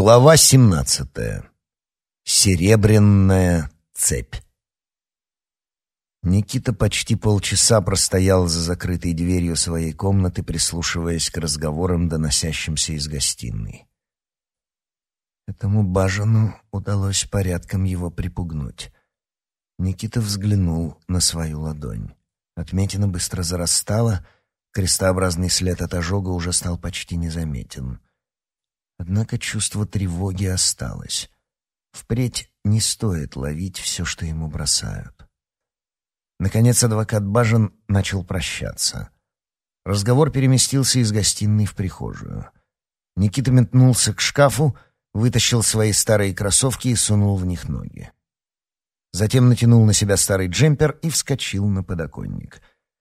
Глава 17. Серебряная цепь. Никита почти полчаса простоял за закрытой дверью своей комнаты, прислушиваясь к разговорам, доносящимся из гостиной. Этому бажану удалось порядком его припугнуть. Никита взглянул на свою ладонь. Отметина быстро зарастала, крестообразный след от ожога уже стал почти незаметен — Однако чувство тревоги осталось. Впредь не стоит ловить все, что ему бросают. Наконец адвокат Бажен начал прощаться. Разговор переместился из гостиной в прихожую. Никита метнулся к шкафу, вытащил свои старые кроссовки и сунул в них ноги. Затем натянул на себя старый джемпер и вскочил на подоконник.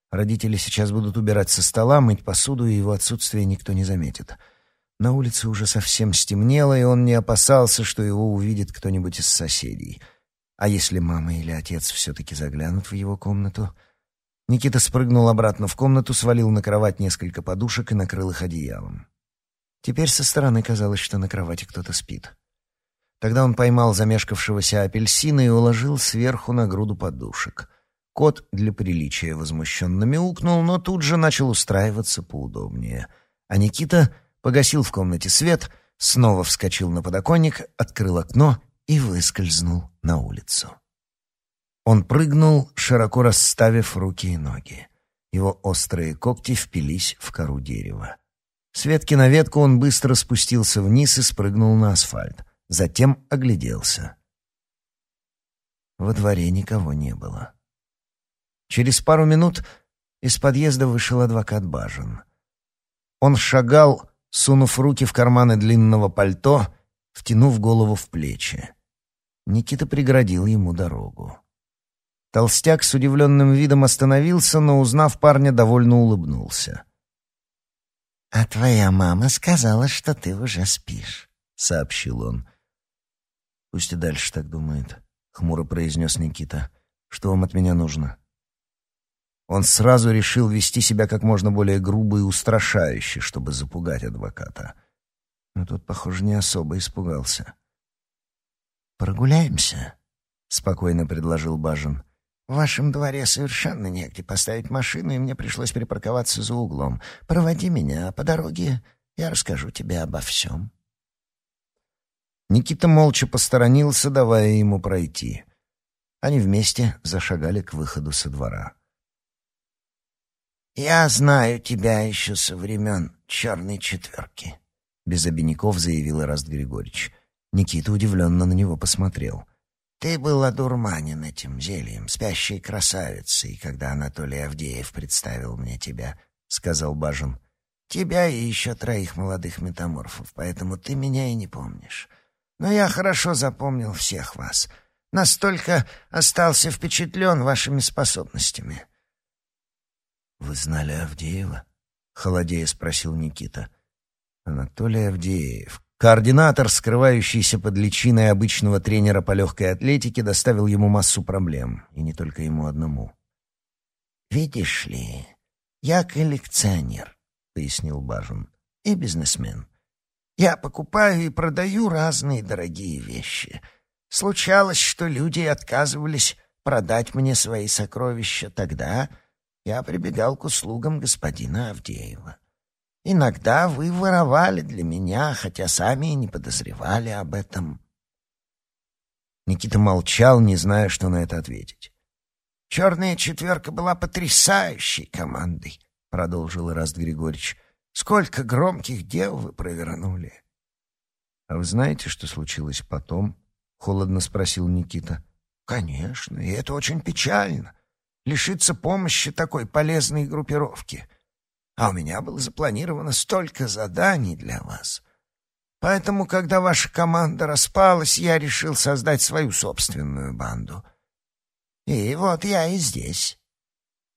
Родители сейчас будут убирать со стола, мыть посуду, и его отсутствие никто не заметит — на улице уже совсем стемнело, и он не опасался, что его увидит кто-нибудь из соседей. А если мама или отец все-таки заглянут в его комнату? Никита спрыгнул обратно в комнату, свалил на кровать несколько подушек и накрыл их одеялом. Теперь со стороны казалось, что на кровати кто-то спит. Тогда он поймал замешкавшегося апельсина и уложил сверху на груду подушек. Кот для приличия возмущенно мяукнул, но тут же начал устраиваться поудобнее. А Никита погасил в комнате свет, снова вскочил на подоконник, открыл окно и выскользнул на улицу. Он прыгнул, широко расставив руки и ноги. Его острые когти впились в кору дерева. С ветки на ветку он быстро спустился вниз и спрыгнул на асфальт. Затем огляделся. Во дворе никого не было. Через пару минут из подъезда вышел адвокат Бажин. Он шагал, сунув руки в карманы длинного пальто, втянув голову в плечи. Никита преградил ему дорогу. Толстяк с удивленным видом остановился, но, узнав парня, довольно улыбнулся. «А твоя мама сказала, что ты уже спишь», — сообщил он. «Пусть и дальше так думает», — хмуро произнес Никита. «Что вам от меня нужно?» Он сразу решил вести себя как можно более грубо и устрашающе, чтобы запугать адвоката. Но тот, похоже, не особо испугался. «Прогуляемся?» — спокойно предложил Бажин. «В вашем дворе совершенно негде поставить машину, и мне пришлось припарковаться за углом. Проводи меня, а по дороге я расскажу тебе обо всем». Никита молча посторонился, давая ему пройти. Они вместе зашагали к выходу со двора. «Я знаю тебя еще со времен черной четверки», — без обиняков заявил Ираст Григорьевич. Никита удивленно на него посмотрел. «Ты был одурманен этим зельем, спящей красавицей, когда Анатолий Авдеев представил мне тебя», — сказал Бажин. «Тебя и еще троих молодых метаморфов, поэтому ты меня и не помнишь. Но я хорошо запомнил всех вас. Настолько остался впечатлен вашими способностями». «Вы знали Авдеева?» — холодея спросил Никита. «Анатолий Авдеев, координатор, скрывающийся под личиной обычного тренера по легкой атлетике, доставил ему массу проблем, и не только ему одному». «Видишь ли, я коллекционер», — пояснил Бажун, — «и бизнесмен. Я покупаю и продаю разные дорогие вещи. Случалось, что люди отказывались продать мне свои сокровища тогда, я прибегал к услугам господина Авдеева. Иногда вы воровали для меня, хотя сами и не подозревали об этом. Никита молчал, не зная, что на это ответить. «Черная четверка была потрясающей командой», — продолжил Раст Григорьевич. «Сколько громких дел вы провернули!» «А вы знаете, что случилось потом?» — холодно спросил Никита. «Конечно, и это очень печально лишиться помощи такой полезной группировки. А у меня было запланировано столько заданий для вас. Поэтому, когда ваша команда распалась, я решил создать свою собственную банду. И вот я и здесь.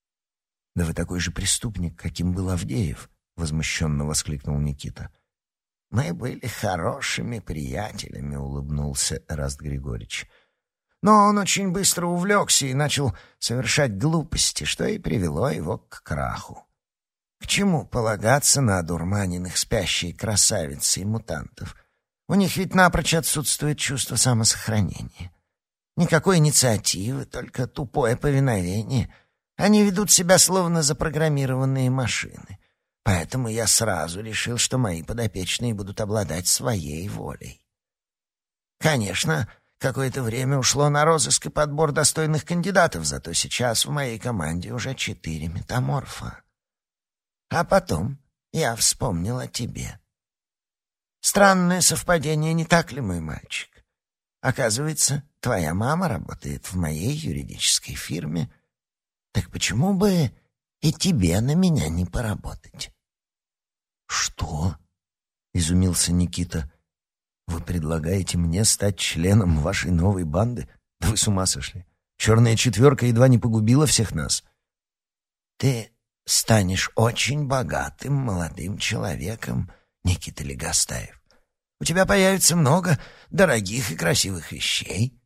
— Да вы такой же преступник, каким был Авдеев, — возмущенно воскликнул Никита. — Мы были хорошими приятелями, — улыбнулся Раст Григорьевич. — но он очень быстро увлекся и начал совершать глупости, что и привело его к краху. К чему полагаться на одурманенных спящей красавицы и мутантов? У них ведь напрочь отсутствует чувство самосохранения. Никакой инициативы, только тупое повиновение. Они ведут себя словно запрограммированные машины. Поэтому я сразу решил, что мои подопечные будут обладать своей волей. Конечно, какое-то время ушло на розыск и подбор достойных кандидатов, зато сейчас в моей команде уже четыре метаморфа. А потом я вспомнил о тебе. Странное совпадение, не так ли, мой мальчик? Оказывается, твоя мама работает в моей юридической фирме. Так почему бы и тебе на меня не поработать?» «Что?» — изумился Никита. «Вы предлагаете мне стать членом вашей новой банды? Да вы с ума сошли! Черная четверка едва не погубила всех нас!» «Ты станешь очень богатым молодым человеком, Никита Легостаев. У тебя появится много дорогих и красивых вещей.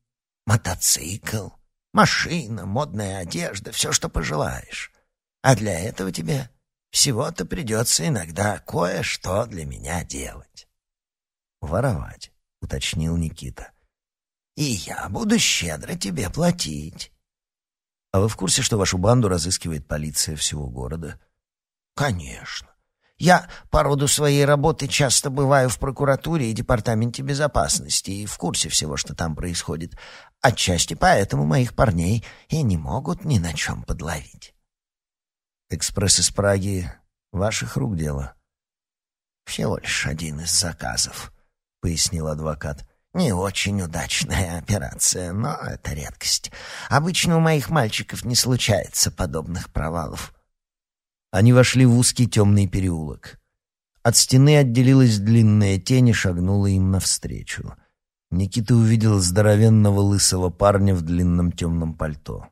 Мотоцикл, машина, модная одежда, все, что пожелаешь. А для этого тебе всего-то придется иногда кое-что для меня делать. «Воровать», — уточнил Никита. «И я буду щедро тебе платить». «А вы в курсе, что вашу банду разыскивает полиция всего города?» «Конечно. Я по роду своей работы часто бываю в прокуратуре и департаменте безопасности и в курсе всего, что там происходит. Отчасти поэтому моих парней и не могут ни на чем подловить. Экспресс из Праги — ваших рук дело. Всего лишь один из заказов, — пояснил адвокат. Не очень удачная операция, но это редкость. Обычно у моих мальчиков не случается подобных провалов. Они вошли в узкий темный переулок. От стены отделилась длинная тень и шагнула им навстречу. Никита увидел здоровенного лысого парня в длинном темном пальто.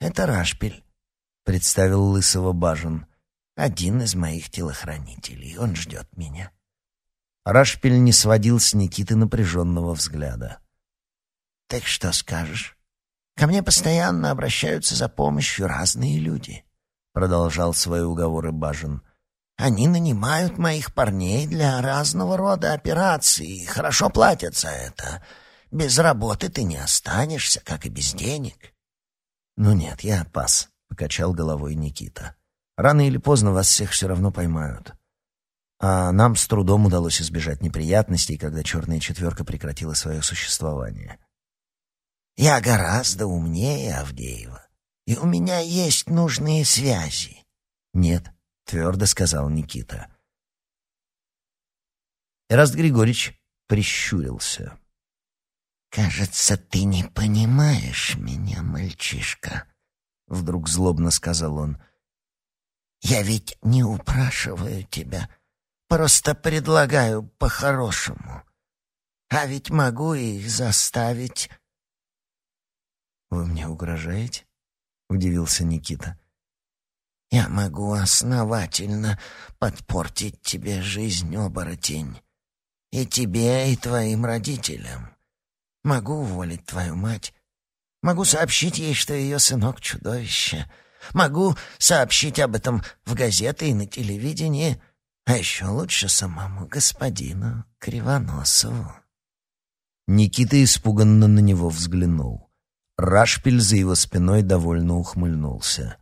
«Это Рашпиль», — представил лысого Бажен. «Один из моих телохранителей. Он ждет меня». Рашпиль не сводил с Никиты напряженного взгляда. «Так что скажешь? Ко мне постоянно обращаются за помощью разные люди». — продолжал свои уговоры Бажин. «Они нанимают моих парней для разного рода операций и хорошо платят за это. Без работы ты не останешься, как и без денег». «Ну нет, я пас», — покачал головой Никита. «Рано или поздно вас всех все равно поймают. А нам с трудом удалось избежать неприятностей, когда черная четверка прекратила свое существование». «Я гораздо умнее Авдеева и у меня есть нужные связи. Нет, твердо сказал Никита. Эраст Григорьевич прищурился. «Кажется, ты не понимаешь меня, мальчишка», — вдруг злобно сказал он. «Я ведь не упрашиваю тебя, просто предлагаю по-хорошему. А ведь могу их заставить...» «Вы мне угрожаете?» удивился Никита. Я могу основательно подпортить тебе жизнь, оборотень. И тебе, и твоим родителям. Могу уволить твою мать. Могу сообщить ей, что ее сынок — чудовище. Могу сообщить об этом в газеты и на телевидении. А еще лучше самому господину Кривоносову. Никита испуганно на него взглянул. Рашпиль за его спиной довольно ухмыльнулся.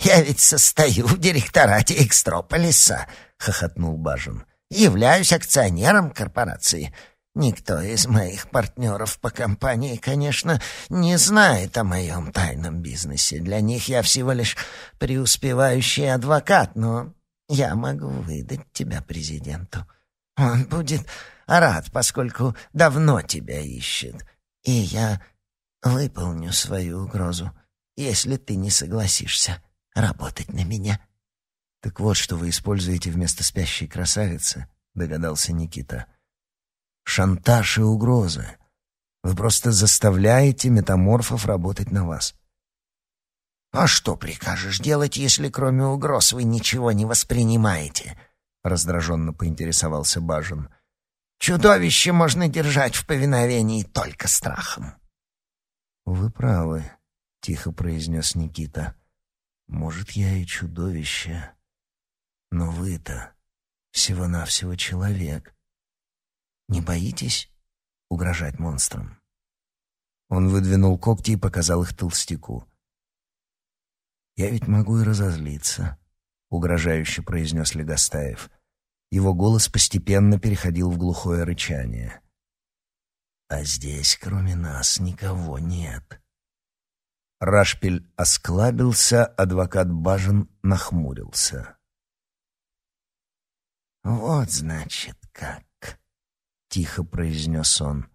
«Я ведь состою в директорате Экстрополиса», — хохотнул Бажин. «Являюсь акционером корпорации. Никто из моих партнеров по компании, конечно, не знает о моем тайном бизнесе. Для них я всего лишь преуспевающий адвокат, но я могу выдать тебя президенту. Он будет рад, поскольку давно тебя ищет. И я Выполню свою угрозу, если ты не согласишься работать на меня. Так вот, что вы используете вместо спящей красавицы, догадался Никита. Шантаж и угрозы. Вы просто заставляете метаморфов работать на вас. А что прикажешь делать, если кроме угроз вы ничего не воспринимаете? раздраженно поинтересовался Бажин. Чудовище можно держать в повиновении только страхом. «Вы правы», — тихо произнес Никита. «Может, я и чудовище, но вы-то всего-навсего человек». Не боитесь угрожать монстрам?» Он выдвинул когти и показал их толстяку. «Я ведь могу и разозлиться», — угрожающе произнес Легостаев. Его голос постепенно переходил в глухое рычание. «А здесь, кроме нас, никого нет». Рашпиль осклабился, адвокат Бажен нахмурился. «Вот, значит, как», — тихо произнес он.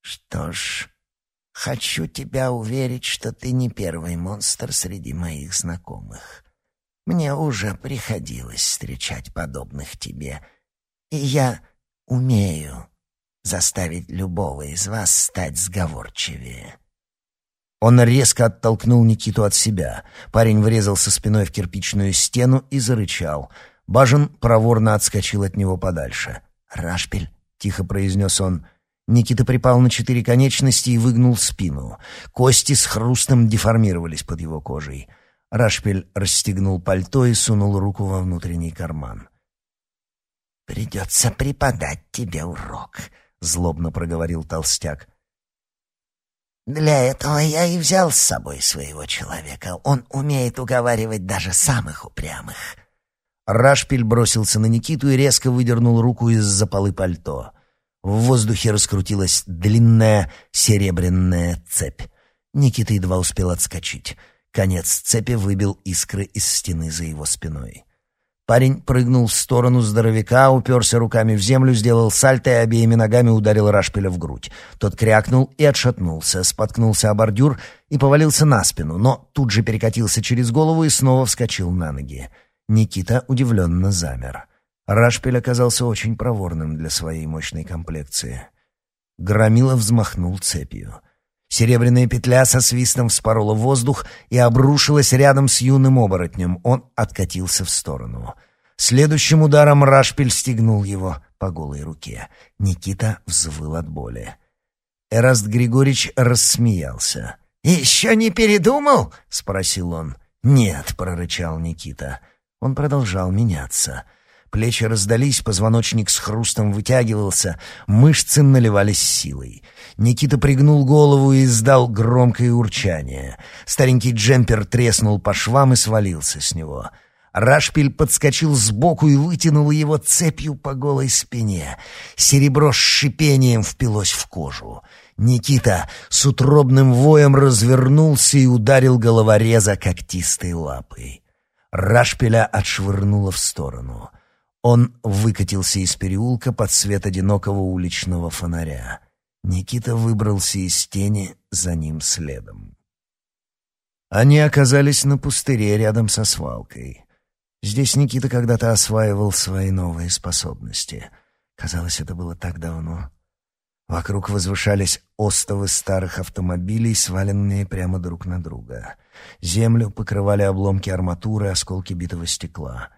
«Что ж, хочу тебя уверить, что ты не первый монстр среди моих знакомых. Мне уже приходилось встречать подобных тебе, и я умею заставить любого из вас стать сговорчивее». Он резко оттолкнул Никиту от себя. Парень врезался спиной в кирпичную стену и зарычал. Бажен проворно отскочил от него подальше. «Рашпель», — тихо произнес он, — Никита припал на четыре конечности и выгнул спину. Кости с хрустом деформировались под его кожей. Рашпель расстегнул пальто и сунул руку во внутренний карман. «Придется преподать тебе урок», — злобно проговорил толстяк. «Для этого я и взял с собой своего человека. Он умеет уговаривать даже самых упрямых». Рашпиль бросился на Никиту и резко выдернул руку из-за полы пальто. В воздухе раскрутилась длинная серебряная цепь. Никита едва успел отскочить. Конец цепи выбил искры из стены за его спиной. Парень прыгнул в сторону здоровяка, уперся руками в землю, сделал сальто и обеими ногами ударил Рашпиля в грудь. Тот крякнул и отшатнулся, споткнулся о бордюр и повалился на спину, но тут же перекатился через голову и снова вскочил на ноги. Никита удивленно замер. Рашпель оказался очень проворным для своей мощной комплекции. Громила взмахнул цепью. Серебряная петля со свистом вспорола воздух и обрушилась рядом с юным оборотнем. Он откатился в сторону. Следующим ударом Рашпель стегнул его по голой руке. Никита взвыл от боли. Эраст Григорьевич рассмеялся. «Еще не передумал?» — спросил он. «Нет», — прорычал Никита. Он продолжал меняться — Плечи раздались, позвоночник с хрустом вытягивался, мышцы наливались силой. Никита пригнул голову и издал громкое урчание. Старенький джемпер треснул по швам и свалился с него. Рашпиль подскочил сбоку и вытянул его цепью по голой спине. Серебро с шипением впилось в кожу. Никита с утробным воем развернулся и ударил головореза когтистой лапой. Рашпиля отшвырнуло в сторону. Он выкатился из переулка под свет одинокого уличного фонаря. Никита выбрался из тени за ним следом. Они оказались на пустыре рядом со свалкой. Здесь Никита когда-то осваивал свои новые способности. Казалось, это было так давно. Вокруг возвышались остовы старых автомобилей, сваленные прямо друг на друга. Землю покрывали обломки арматуры, осколки битого стекла —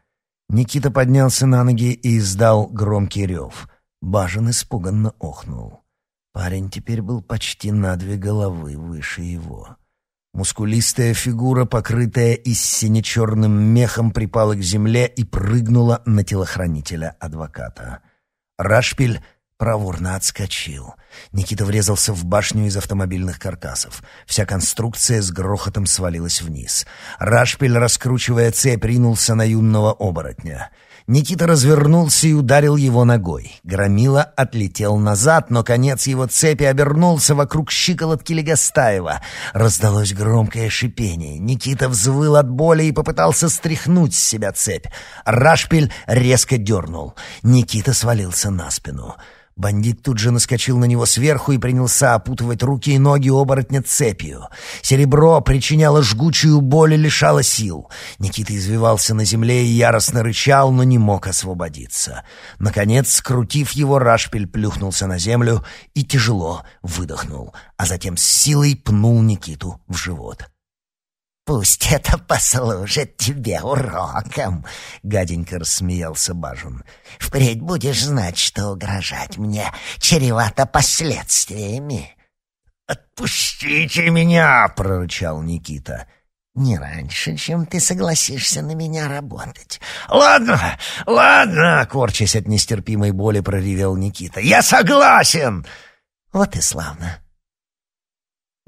Никита поднялся на ноги и издал громкий рев. Бажен испуганно охнул. Парень теперь был почти на две головы выше его. Мускулистая фигура, покрытая из сине-черным мехом, припала к земле и прыгнула на телохранителя адвоката. Рашпиль проворно отскочил. Никита врезался в башню из автомобильных каркасов. Вся конструкция с грохотом свалилась вниз. Рашпель, раскручивая цепь, ринулся на юного оборотня. Никита развернулся и ударил его ногой. Громила отлетел назад, но конец его цепи обернулся вокруг щиколотки Легостаева. Раздалось громкое шипение. Никита взвыл от боли и попытался стряхнуть с себя цепь. Рашпель резко дернул. Никита свалился на спину. Бандит тут же наскочил на него сверху и принялся опутывать руки и ноги оборотня цепью. Серебро причиняло жгучую боль и лишало сил. Никита извивался на земле и яростно рычал, но не мог освободиться. Наконец, скрутив его, Рашпель плюхнулся на землю и тяжело выдохнул, а затем с силой пнул Никиту в живот. «Пусть это послужит тебе уроком», — гаденько рассмеялся Бажун. «Впредь будешь знать, что угрожать мне чревато последствиями». «Отпустите меня!» — прорычал Никита. не раньше, чем ты согласишься на меня работать. «Ладно, ладно!» — корчась от нестерпимой боли, проревел Никита. «Я согласен!» «Вот и славно!»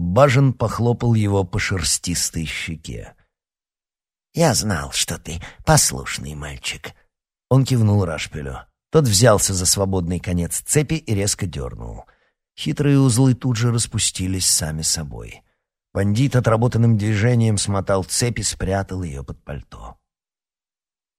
Бажен похлопал его по шерстистой щеке. «Я знал, что ты послушный мальчик». Он кивнул Рашпилю. Тот взялся за свободный конец цепи и резко дернул. Хитрые узлы тут же распустились сами собой. Бандит отработанным движением смотал цепь и спрятал ее под пальто.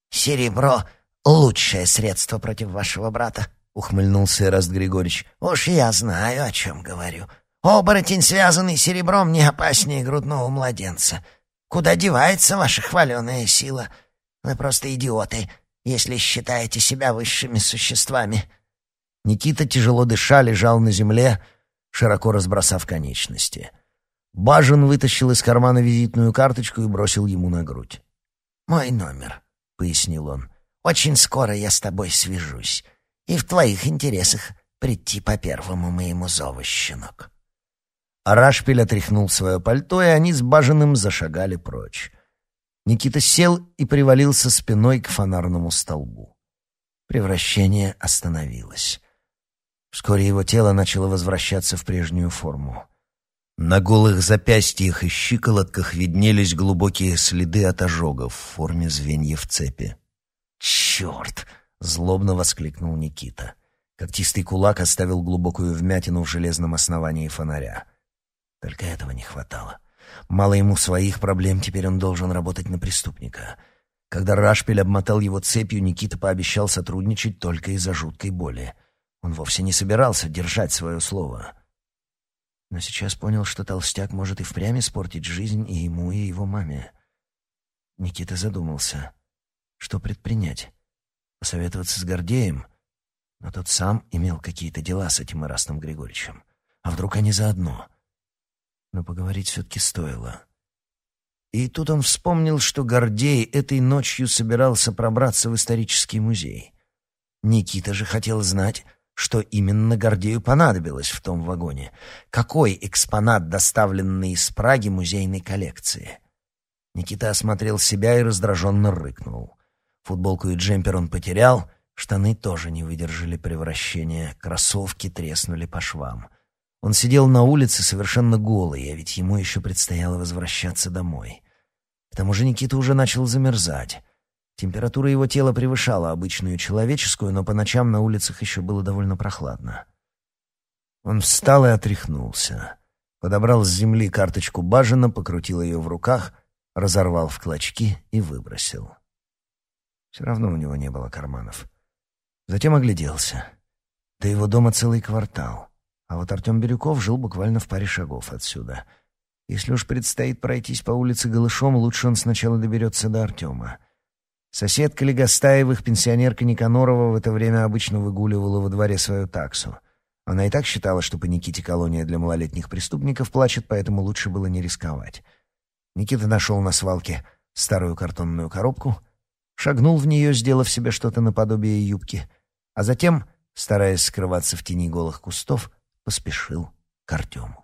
«Серебро — лучшее средство против вашего брата», — ухмыльнулся Эраст Григорьевич. «Уж я знаю, о чем говорю. Оборотень, связанный серебром, не опаснее грудного младенца. Куда девается ваша хваленая сила? Вы просто идиоты, если считаете себя высшими существами». Никита, тяжело дыша, лежал на земле, широко разбросав конечности. — Бажен вытащил из кармана визитную карточку и бросил ему на грудь. «Мой номер», — пояснил он. «Очень скоро я с тобой свяжусь. И в твоих интересах прийти по первому моему зову, щенок». Арашпиль отряхнул свое пальто, и они с Баженым зашагали прочь. Никита сел и привалился спиной к фонарному столбу. Превращение остановилось. Вскоре его тело начало возвращаться в прежнюю форму. На голых запястьях и щиколотках виднелись глубокие следы от ожогов в форме звеньев цепи. «Черт!» — злобно воскликнул Никита. Когтистый кулак оставил глубокую вмятину в железном основании фонаря. Только этого не хватало. Мало ему своих проблем, теперь он должен работать на преступника. Когда Рашпель обмотал его цепью, Никита пообещал сотрудничать только из-за жуткой боли. Он вовсе не собирался держать свое слово но сейчас понял, что толстяк может и впрямь испортить жизнь и ему, и его маме. Никита задумался, что предпринять. Посоветоваться с Гордеем? Но тот сам имел какие-то дела с этим Ирастом Григорьевичем. А вдруг они заодно? Но поговорить все-таки стоило. И тут он вспомнил, что Гордей этой ночью собирался пробраться в исторический музей. Никита же хотел знать, что именно Гордею понадобилось в том вагоне. Какой экспонат, доставленный из Праги музейной коллекции? Никита осмотрел себя и раздраженно рыкнул. Футболку и джемпер он потерял, штаны тоже не выдержали превращения, кроссовки треснули по швам. Он сидел на улице совершенно голый, а ведь ему еще предстояло возвращаться домой. К тому же Никита уже начал замерзать. Температура его тела превышала обычную человеческую, но по ночам на улицах еще было довольно прохладно. Он встал и отряхнулся. Подобрал с земли карточку Бажина, покрутил ее в руках, разорвал в клочки и выбросил. Все равно у него не было карманов. Затем огляделся. До его дома целый квартал. А вот Артем Бирюков жил буквально в паре шагов отсюда. Если уж предстоит пройтись по улице голышом, лучше он сначала доберется до Артема. Соседка Легостаевых, пенсионерка Никанорова, в это время обычно выгуливала во дворе свою таксу. Она и так считала, что по Никите колония для малолетних преступников плачет, поэтому лучше было не рисковать. Никита нашел на свалке старую картонную коробку, шагнул в нее, сделав себе что-то наподобие юбки, а затем, стараясь скрываться в тени голых кустов, поспешил к Артему.